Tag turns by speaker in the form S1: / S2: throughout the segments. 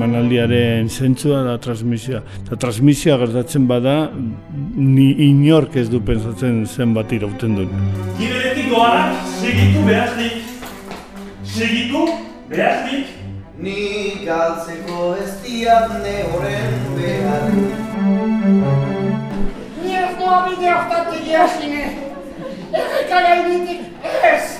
S1: emanaldiaren zentzua da transmisioa. Eta transmisioa gertatzen bada, ni inork ez du pensatzen zenbat irauten duen.
S2: Giberetik doanak segitu behaznik. Segitu behaznik.
S3: Ni galtzeko ez diat ne horren behar
S4: Ni ez noa bide hortatik jasine. Erreka gaibitik ez.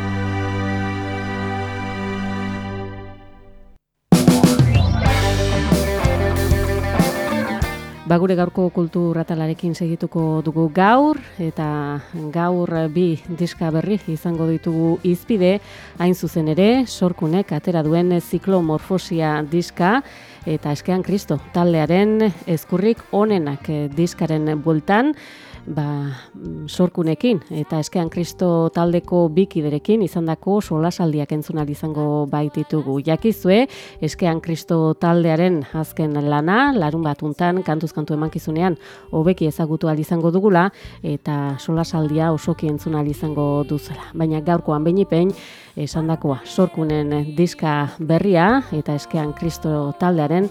S5: Ba gure gaurko kultur atalarekin segituko dugu gaur eta gaur bi diska berri izango ditugu izpide hain zuzen ere sorkunek atera duen ziklomorfosia diska eta eskean kristo taldearen ezkurrik onenak diskaren bueltan ba, mm, sorkunekin eta eskean kristo taldeko bikiderekin izandako solasaldiak entzunal izango baititugu. Jakizue, eskean kristo taldearen azken lana, larun batuntan, kantuz kantu emankizunean, hobeki ezagutu izango dugula, eta solasaldia osoki entzunal izango duzela. Baina gaurkoan beinipein, esandakoa sorkunen diska berria, eta eskean kristo taldearen,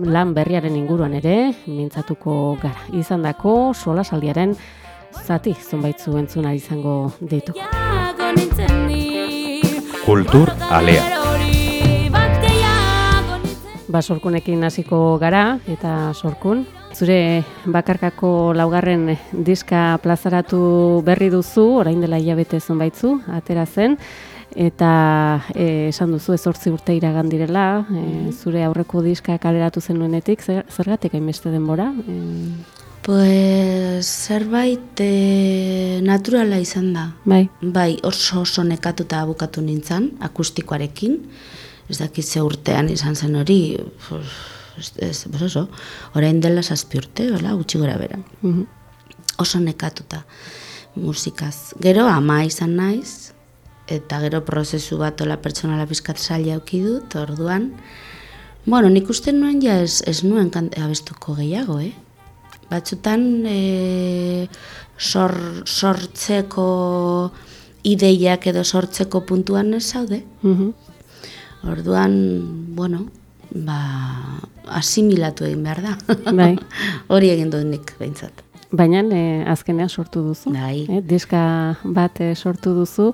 S5: lan berriaren inguruan ere, mintzatuko gara. Izan dako, sola saldiaren zati zonbaitzu entzuna izango ditu.
S6: Kultur Alea.
S5: Ba, sorkunekin hasiko gara, eta sorkun. Zure bakarkako laugarren diska plazaratu berri duzu, orain dela hilabete zonbaitzu, atera zen, eta e, esan duzu ezortzi urte iragan direla, e, zure aurreko diska kaleratu zenuenetik, zer, zergatik hainbeste denbora? E,
S7: Pues zerbait e, naturala izan da.
S5: bai,
S7: Bai, oso oso nekatuta bukatu nintzen, akustikoarekin. Ez dakit ze urtean izan zen hori, pues, ez, ez, pues oso, orain dela zazpi urte, hola, gutxi gora bera.
S5: mhm,
S7: Oso nekatuta musikaz. Gero ama izan naiz, eta gero prozesu bat ola pertsonala pizkat zaila auki dut, orduan. Bueno, nik uste nuen ja ez, ez nuen abestuko gehiago, eh? Batzutan e, sor, sortzeko ideiak edo sortzeko puntuan ez zaude.
S5: mhm.
S7: Orduan, bueno, ba, asimilatu egin behar da.
S5: Bai.
S7: Hori egin dut nik, behintzat.
S5: Baina e, azkenean sortu duzu.
S7: Bai.
S5: Eh, diska bat e, sortu duzu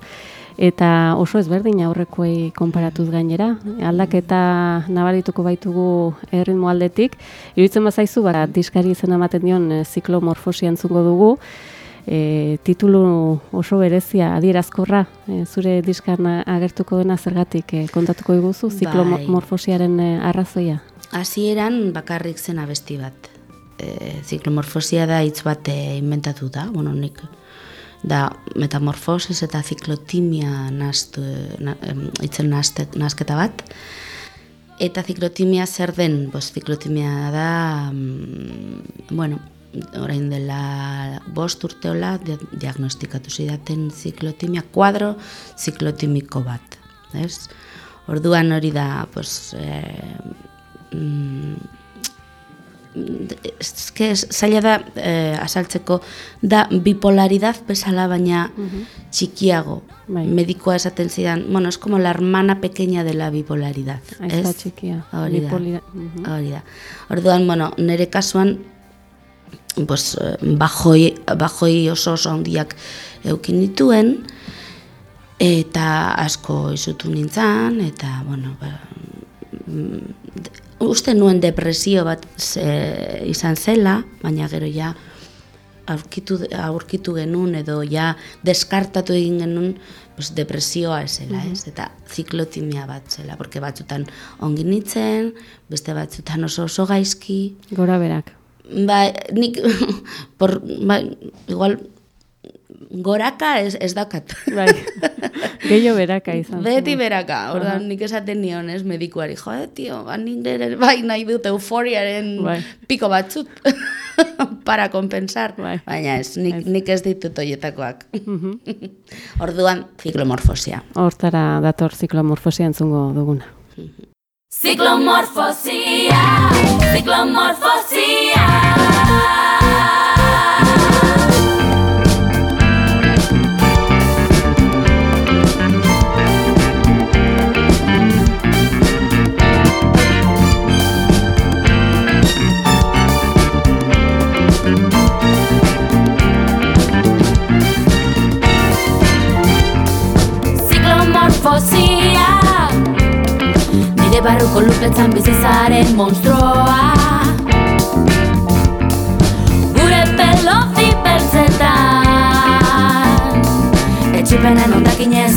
S5: eta oso ezberdin aurrekoei konparatuz gainera. Aldaketa nabarituko baitugu erritmo aldetik. Iruditzen bazaizu, bara, diskari izena ematen dion e, ziklomorfosia entzungo dugu. E, titulu oso berezia adierazkorra e, zure diskan agertuko dena zergatik e, kontatuko diguzu
S7: Bai.
S5: ziklomorfosiaren arrazoia.
S7: Hasieran bakarrik zen abesti bat. E, ziklomorfosia da hitz bat e, inventatu da, bueno, nik da metamorfosis eta ziklotimia nastu, na, naste- nasketa bat. Eta ziklotimia zer den? Bos, ziklotimia da, mm, bueno, orain dela bost urteola dia- diagnostikatu zidaten ziklotimia, kuadro ziklotimiko bat. Ez? Orduan hori da, pues, eh, mm, eske zaila da eh, azaltzeko da bipolaridad bezala baina txikiago.
S5: Bai.
S7: Medikoa esaten zidan, bueno, es como la hermana pequeña de la bipolaridad.
S5: Aizta
S7: ez?
S5: txikia.
S7: Hori da.
S5: Bipolida- mhm.
S7: Hori da. Orduan, bueno, nire kasuan pues, eh, bajoi, bajoi oso oso handiak eukin dituen, eta asko izutu nintzen, eta, bueno, ba, mm, uste nuen depresio bat ze, izan zela, baina gero ja aurkitu, aurkitu genuen edo ja deskartatu egin genuen pues, depresioa esela, ez? Eta ziklotimia bat zela, porque batzutan ongi nintzen, beste batzutan oso oso gaizki,
S5: Gora berak.
S7: Ba, nik, por, ba, igual, goraka ez, ez daukat.
S5: Bai, gehiago beraka izan.
S7: Beti beraka, ordan nik esaten nion, ez, medikuari, jo, tio, ba, nire bai nahi dut euforiaren
S5: Bai.
S7: piko batzut para compensar,
S5: Bai.
S7: baina ez, nik,
S5: Ez.
S7: nik ez ditut oietakoak. Orduan, ziklomorfosia.
S5: Hortara dator ziklomorfosia entzungo duguna.
S8: Ziklomorfosia, ziklomorfosia. Ziklomorfosia barruko lupetzan bizizaren monstruoa Gure pelo zipeltzetan Etxipenen ondakinez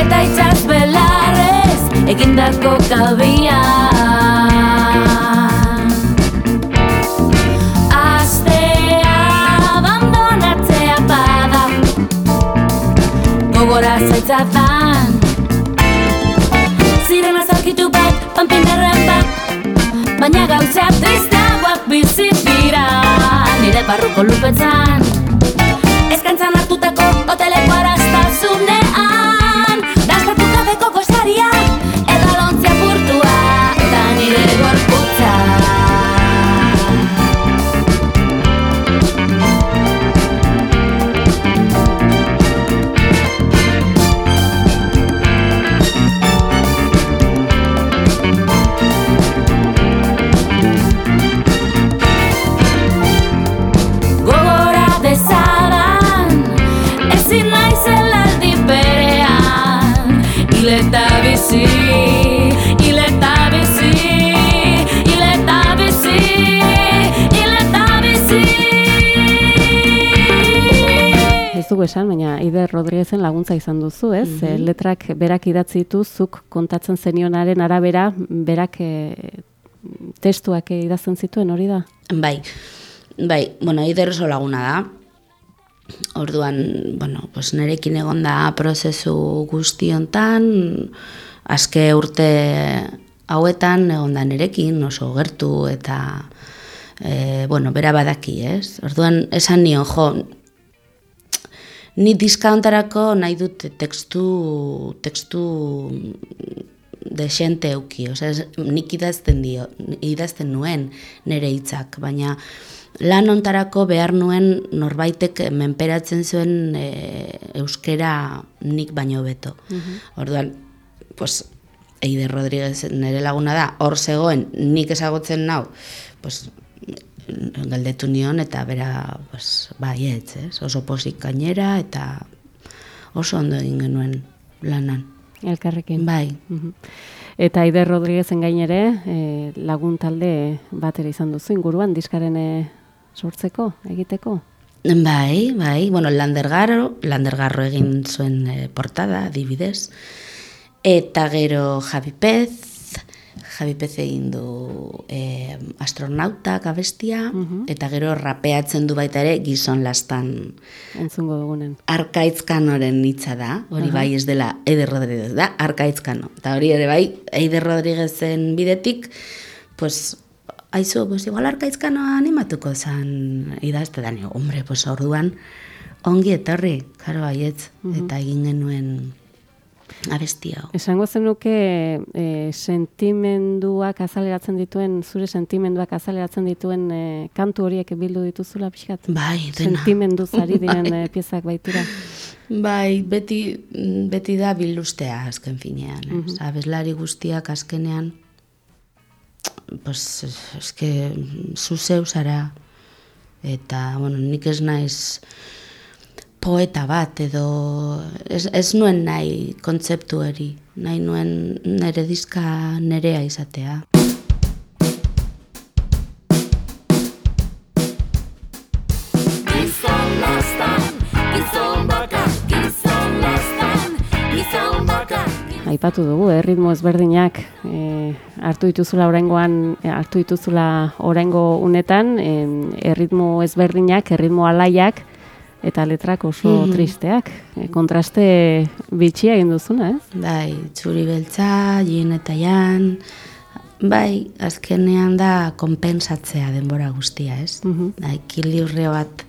S8: Eta itxaz belarrez egindako kalbian Astea abandonatzea bada Gogora zaitzatan Ziren bat, panpinderren bat Baina gauza tristagoak bizi dira. Nire barruko lupetzan Eskantzan hartutako hoteleko araztasunean
S5: esan, baina Ider Rodriguezen laguntza izan duzu, ez?
S7: Mhm.
S5: Eh, letrak berak idatzi ditu, zuk kontatzen zenionaren arabera, berak eh, testuak idazten zituen, hori da?
S7: Bai, bai, bueno, Eider oso laguna da. Orduan, bueno, pues nerekin egon da prozesu guzti hontan, azke urte hauetan egon da nerekin oso gertu eta e, bueno, bera badaki, ez? Orduan, esan nion, jo, ni diska hontarako nahi dut tekstu, tekstu desente euki, osea, nik idazten dio, idazten nuen nire hitzak, baina lan hontarako behar nuen norbaitek menperatzen zuen e, euskera nik baino beto. Orduan, pues, Eider Rodríguez nire laguna da, hor zegoen, nik ezagutzen nau, pues, galdetu nion eta bera, pues, baietz, ez? oso posik gainera eta oso ondo egin genuen lanan.
S5: Elkarrekin.
S7: Bai,
S5: Mhm. Eta Ider Rodriguezen gainere, eh, lagun talde bat ere izan duzu inguruan diskaren eh, sortzeko, egiteko.
S7: Bai, bai, bueno, Landergarro, Landergarro egin zuen e, portada, adibidez. Eta gero Javi Pez, Javi Pez egin du e, astronautak abestia, eta gero rapeatzen du baita ere gizon lastan.
S5: Entzungo dugunen.
S7: arkaitzkanoren hitza da, hori bai ez dela Eider Rodríguez da, arkaitzkano. Eta hori ere bai, Eider Rodríguezen bidetik, pues, aizu, pues igual arkaitzkano animatuko zan idazte da, hombre, pues orduan, ongi etorri, karo baietz, eta egin genuen abestia. hau.
S5: Esango zenuke e, sentimenduak azaleratzen dituen, zure sentimenduak azaleratzen dituen e, kantu horiek bildu dituzula pixkat?
S7: Bai, dena.
S5: Sentimendu zari diren e, piezak baitira.
S7: Bai, beti, beti da bilustea azken finean. Mm Abeslari guztiak azkenean, pues, eske, zu zeu zara. Eta, bueno, nik ez naiz poeta bat edo ez, ez nuen nahi kontzeptu hori. Nahi nuen nere diska nerea izatea.
S8: Gizon lastan, gizon bakar, gizon lastan, gizon bakar.
S5: Aipatu dugu, eh, ritmo ezberdinak e, hartu dituzula oraingoan e, hartu dituzula oraingo unetan e, erritmo ezberdinak, erritmo alaiak eta letrak oso
S7: Mhm.
S5: tristeak. E, kontraste bitxia egin duzuna, ez?
S7: Bai, txuri beltza, jin eta jan, bai, azkenean da konpensatzea denbora guztia, ez?
S5: Mhm.
S7: Da, ekilibrio bat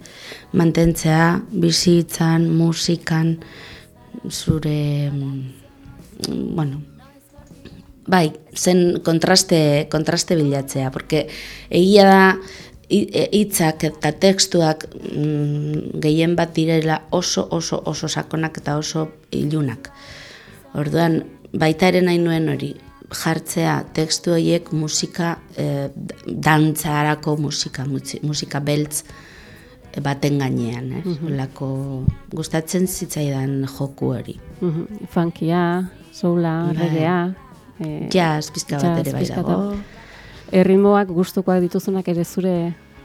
S7: mantentzea, bizitzan, musikan, zure, mm, bueno, bai, zen kontraste, kontraste bilatzea, porque egia da hitzak eta tekstuak mm, gehien bat direla oso, oso, oso sakonak eta oso ilunak. Orduan, baita ere nahi nuen hori, jartzea tekstu horiek musika, e, dantzarako musika, musika beltz baten gainean, eh? Olako, gustatzen zitzaidan joku hori.
S5: Mhm. Funkia, soula,
S7: Bai.
S5: reggaea. E,
S7: Jazz pizka bat ere bai dago.
S5: Erritmoak gustukoak dituzunak ere zure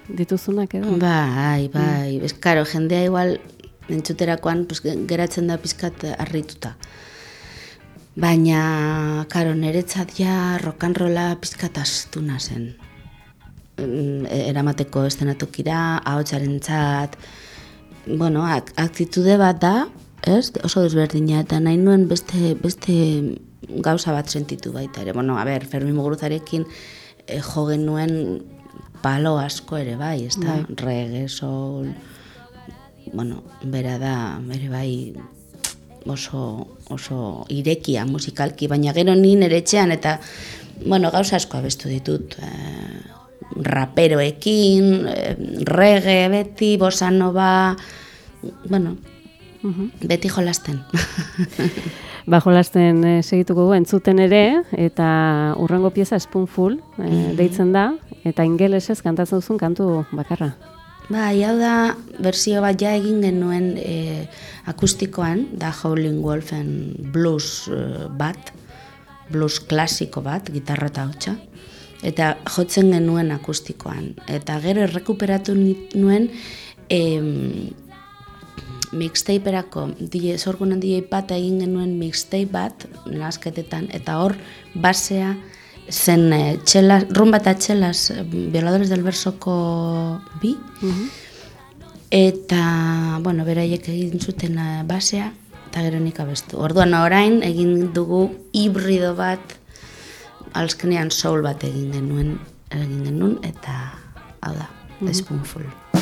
S5: dituzunak edo?
S7: Bai, bai. Ez, karo, jendea igual entzuterakoan pues, ge- geratzen da pizkat harrituta. Baina, karo, niretzat ja rokanrola pizkat astuna zen. Mm, e- Eramateko estenatokira, ahotsaren txat, bueno, ak aktitude bat da, ez? Oso desberdina, eta nahi nuen beste, beste gauza bat sentitu baita ere. Bueno, a ber, Fermi Muguruzarekin eh, jo genuen palo asko ere bai, ez da? Reggae, soul, bueno, bera da, bere bai oso, oso irekia musikalki, baina gero ni nire etxean eta, bueno, gauza asko abestu ditut, eh, raperoekin, eh, reggae beti, bossa nova, bueno, beti jolasten.
S5: Bajolasten e, segituko du entzuten ere, eta urrengo pieza Spoonful e, deitzen da, eta ingelesez kantatzen duzun kantu bakarra.
S7: Bai, hau da, berzio bat ja egin genuen e, akustikoan, da Howling Wolfen blues e, bat, blues klasiko bat, gitarra eta hotxa, eta jotzen genuen akustikoan. Eta gero errekuperatu nuen em, mixtaperako, DJ, sorgunen DJ bat egin genuen mixtape bat, nasketetan, eta hor basea zen e, txela, rumba eta txelas, eh, violadores del versoko bi, eta, bueno, beraiek egin zuten eh, basea, eta gero nik abestu. Orduan orain egin dugu hibrido bat, alzkenean soul bat egin genuen, egin genuen, eta hau da, spoonful.
S8: It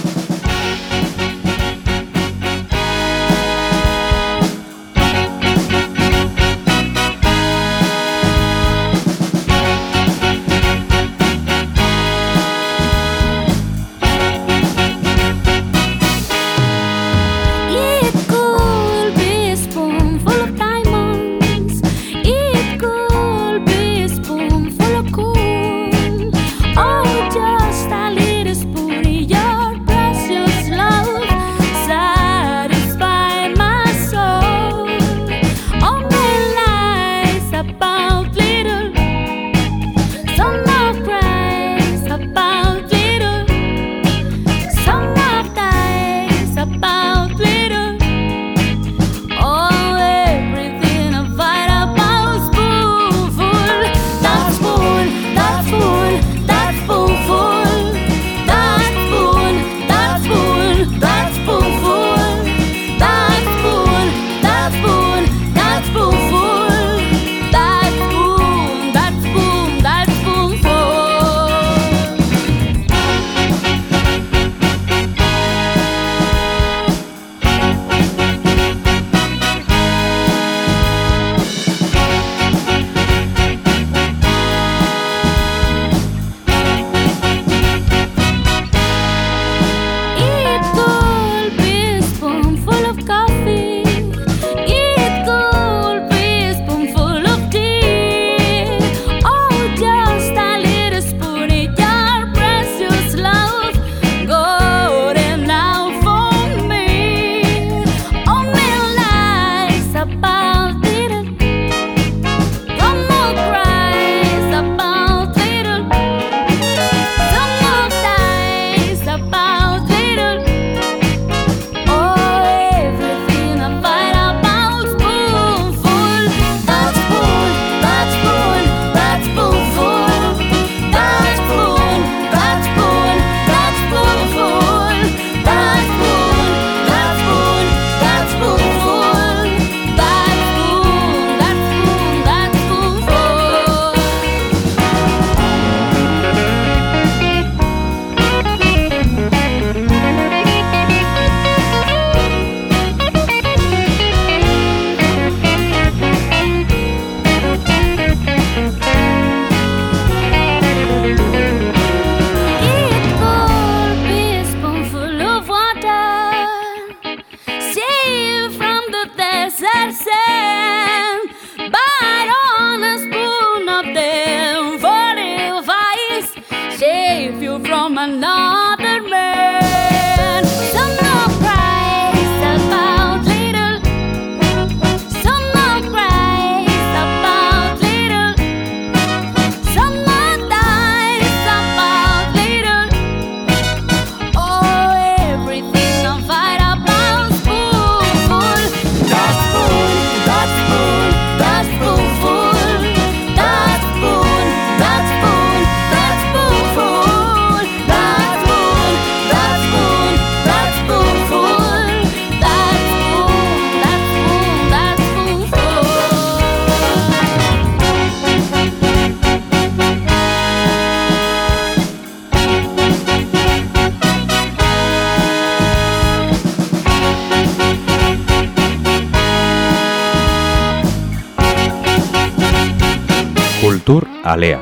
S6: Alea.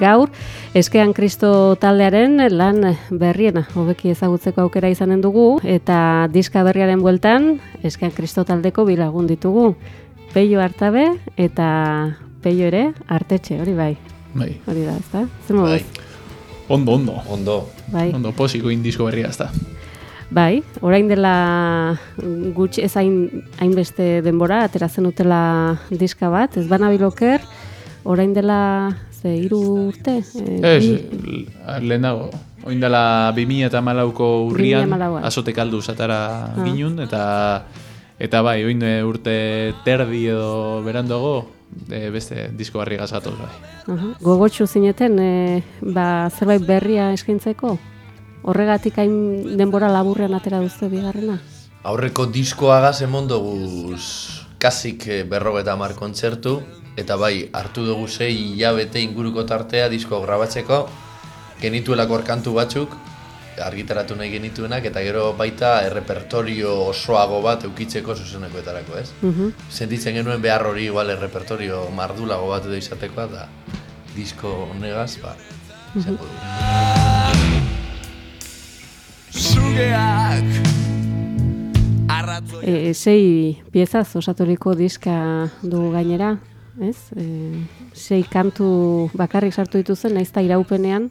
S5: Gaur, eskean kristo taldearen lan berriena hobeki ezagutzeko aukera izanen dugu eta diska berriaren bueltan eskean kristo taldeko bilagun ditugu. Peio hartabe eta peio ere artetxe, hori bai.
S9: Bai.
S5: Hori da, ezta? Zer moduz?
S9: Ondo, ondo.
S10: Ondo.
S5: Bai.
S9: Ondo, posiko indizko berria ezta.
S5: Bai, orain dela gutxi ez hain, hainbeste denbora, atera zen utela diska bat, ez bana biloker, orain dela ze hiru urte? E,
S9: Ez, lehenago. Oin dela 2000 eta malauko urrian,
S5: 2014.
S9: azote kaldu zatara
S5: Ah.
S9: ginun, eta eta bai, oin e, urte terdi edo berandogo, e, beste disko barri gazatoz bai.
S5: Aha. Gogotsu zineten, e, ba, zerbait berria eskaintzeko? Horregatik hain denbora laburrean atera duzte bigarrena?
S10: Aurreko diskoagaz emon doguz kasik eh, berrogeta mar kontzertu, eta bai, hartu dugu zei hilabete inguruko tartea disko grabatzeko, genituelako orkantu batzuk, argitaratu nahi genituenak, eta gero baita errepertorio osoago bat eukitzeko zuzenekoetarako, ez?
S5: Mhm.
S10: Sentitzen genuen behar hori igual errepertorio mardulago bat edo izateko, eta disko honegaz, ba, izango dugu.
S5: E, sei piezaz osaturiko diska du gainera, ez? E, sei kantu bakarrik sartu dituzen, naiz eta iraupenean,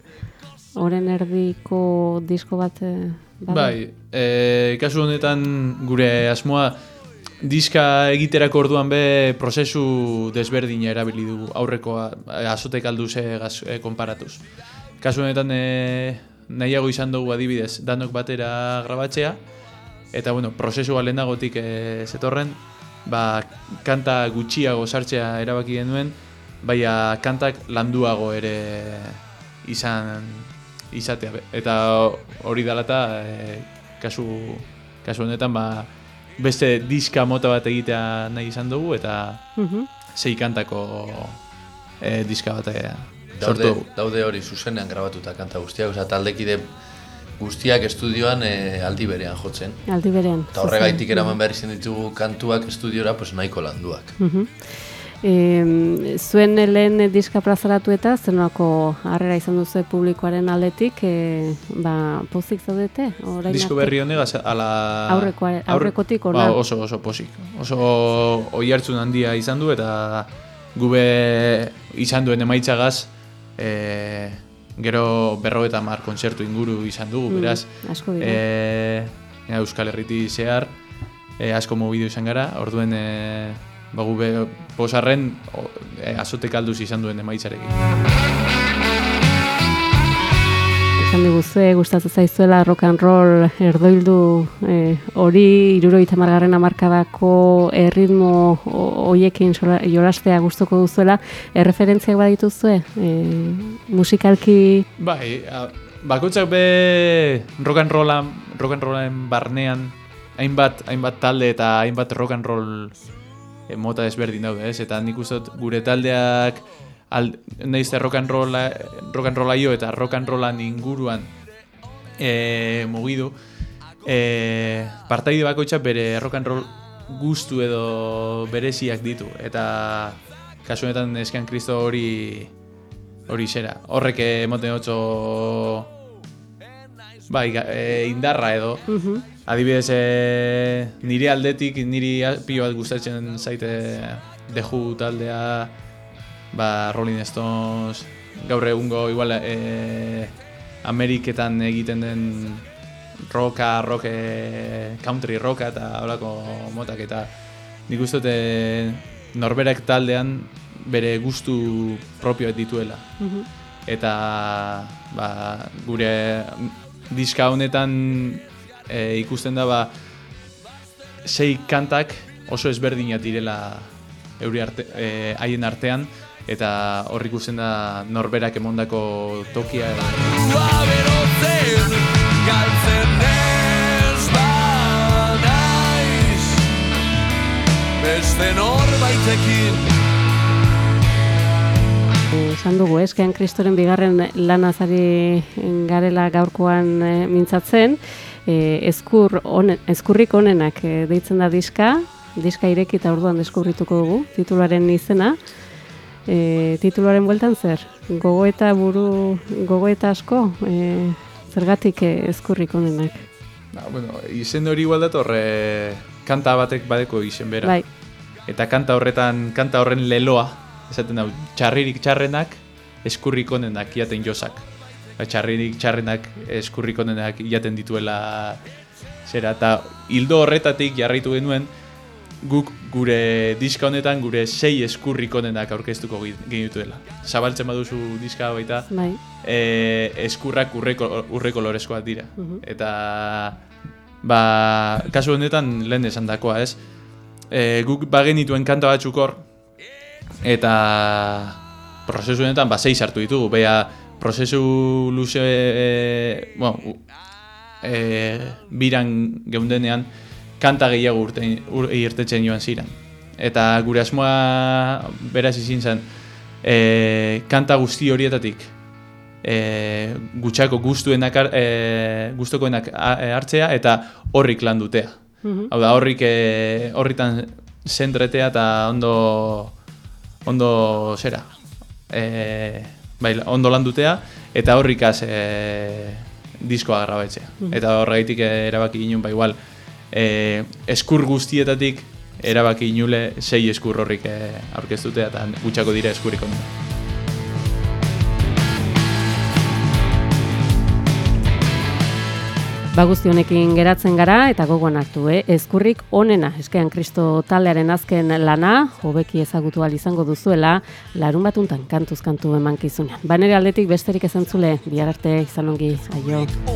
S5: oren erdiko disko bat e, bada?
S9: Bai, e, kasu honetan gure asmoa diska egiterako orduan be prozesu desberdina erabili dugu aurrekoa azotek alduze gaz, e, konparatuz. Kasu honetan e, nahiago izan dugu adibidez danok batera grabatzea eta bueno, prozesua lehenagotik e, zetorren ba, kanta gutxiago sartzea erabaki genuen baina kantak landuago ere izan izatea eta hori dalata e, kasu, kasu honetan ba, beste diska mota bat egitea nahi izan dugu eta
S5: Mhm.
S9: sei kantako e, diska bat sortu
S10: Daude, daude hori zuzenean grabatuta kanta guztiak, osea taldekide guztiak estudioan eh, aldi berean jotzen.
S5: Aldi berean.
S10: Eta horregaitik eraman behar izan ditugu kantuak estudiora pues nahiko landuak.
S5: Mhm. E, zuen lehen diska plazaratu eta zenolako harrera izan duzu publikoaren aldetik, e, ba, pozik zaudete? Orain
S9: Disko berri honegaz ala...
S5: Aurrekoa- aurrekotik
S9: Ba,
S5: hona.
S9: oso, oso posik. Oso oi hartzun handia izan du eta gube izan duen emaitzagaz e, gero berrogeta mar kontzertu inguru izan dugu,
S5: Mm,
S9: beraz.
S5: asko dira.
S9: E, Euskal Herriti zehar, e, asko mobidu izan gara, orduen e, ba, gube posarren o, e, azotek alduz izan duen emaitzarekin.
S5: Esan diguzue, gustatzen zaizuela rock and roll erdoildu eh, hori irurogeita margarren amarkadako erritmo ho- hoiekin jolastea gustuko duzuela, erreferentziak badituzue, eh, musikalki
S9: Bai, bakoitzak be rock and rolla, rock and rollen barnean hainbat hainbat talde eta hainbat rock and roll e, mota desberdin daude, ez? Eta nik uste gure taldeak al, nahiz eta rock and rolla, rock and rolla jo eta rock and rollan inguruan e, mugidu e, partaide bakoitzak bere rock and roll gustu edo bereziak ditu eta kasu honetan eskan kristo hori hori zera. Horrek emoten otzo bai, e, indarra edo.
S5: Mhm.
S9: Adibidez, e, nire aldetik, niri pilo bat gustatzen zaite Who taldea, ba, Rolling Stones, gaur egungo igual e, Ameriketan egiten den rocka, rock, country rocka eta holako motak. Eta nik uste norberak taldean bere gustu propioak dituela.
S5: Mhm.
S9: eta ba, gure diska honetan e, ikusten da ba, sei kantak oso ezberdinak direla euri arte, e, haien artean eta hor ikusten da norberak emondako tokia
S11: Beste norbaitekin.
S5: Esan dugu, eskean kristoren bigarren lanazari garela gaurkoan e, mintzatzen, e, eskur onen, eskurrik onenak e, deitzen da diska, diska ireki eta orduan deskubrituko dugu, titularen izena, e, titularen bueltan zer, gogo eta buru, gogo eta asko, e, zergatik e, eskurrik onenak.
S9: Ba, bueno, izen hori igual dator, e, kanta batek badeko izen bera.
S5: Bai,
S9: Eta kanta horretan, kanta horren leloa, esaten dau, txarririk txarrenak, eskurrik onenak iaten josak. Ba, txarririk txarrenak, eskurrik onenak iaten dituela zera. Eta hildo horretatik jarraitu genuen, guk gure diska honetan gure sei eskurrik onenak aurkeztuko genituela. Zabaltzen baduzu diska baita,
S5: bai.
S9: e, eskurrak urreko, urre kolorezkoak dira.
S5: Mhm.
S9: Eta ba, kasu honetan lehen esan dakoa, ez? E, guk bagenituen kanta batzuk hor, eta prozesu honetan ba, sei sartu ditugu. Bea, prozesu luze, e, bueno, e, biran geundenean, kanta gehiago urte, ur, irtetzen joan ziren. Eta gure asmoa beraz izin zen, e, kanta guzti horietatik, e, gutxako guztuenak, e, gustukoenak a- e, hartzea eta horrik landutea.
S5: Mhm.
S9: Hau da, horrik e, horritan zentretea eta ondo, ondo zera. E, bai, ondo landutea eta horrikaz e, diskoa grabatzea.
S5: Mhm.
S9: Eta horregaitik erabaki ginen, ba igual, e, eskur guztietatik erabaki inule sei eskur horrik e, aurkeztutea eta gutxako dira eskurik ondo.
S5: Ba guzti honekin geratzen gara eta gogoan hartu, eh? Ezkurrik onena, eskean Kristo taldearen azken lana, hobeki ezagutu izango duzuela, larun batuntan kantuz kantu emankizunean. Ba nire aldetik besterik esan zule, bihar arte izan ongi, aio.